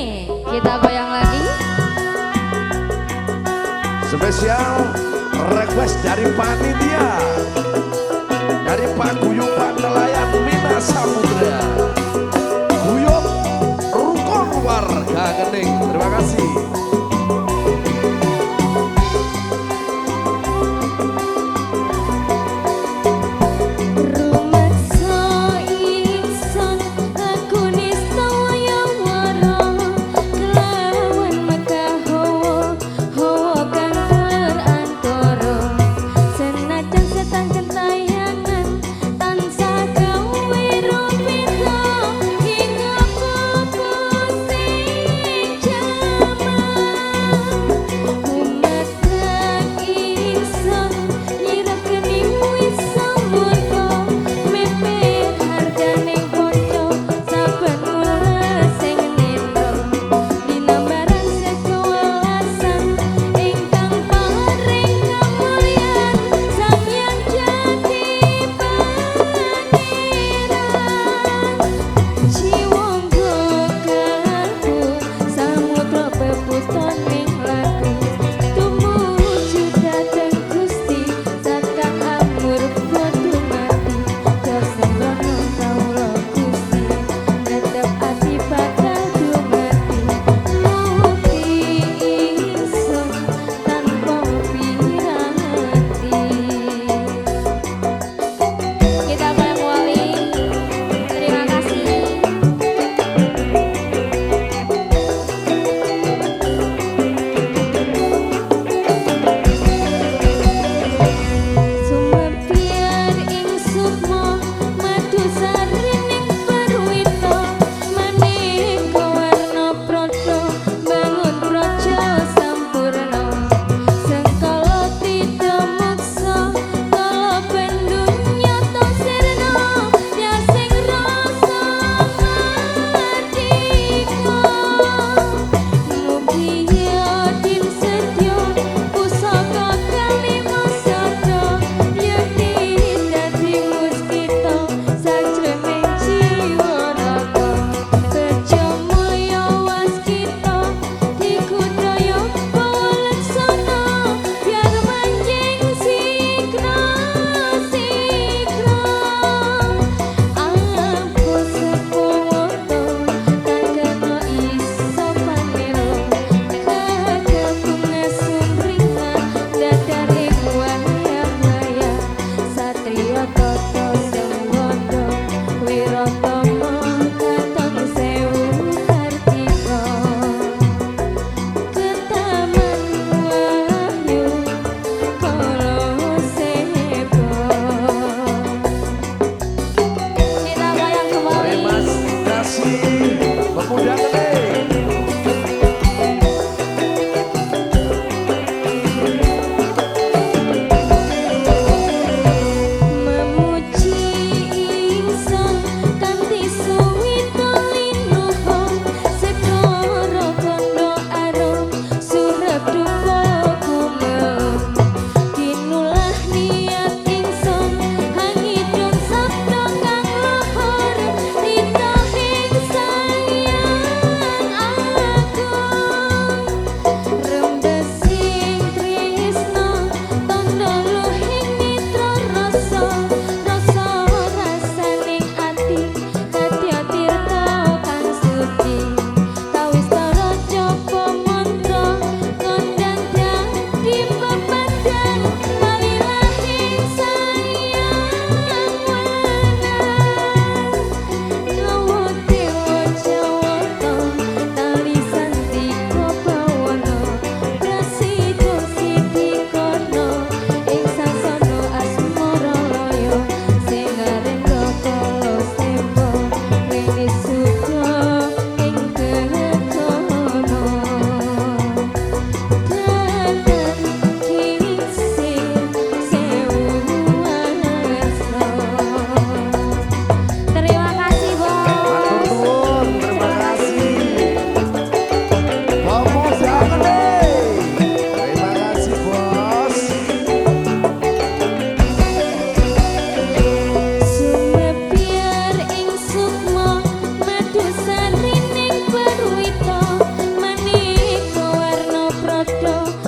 nih. Kita bayang lagi. Spesial request dari panitia. Dari Pak Rama not know.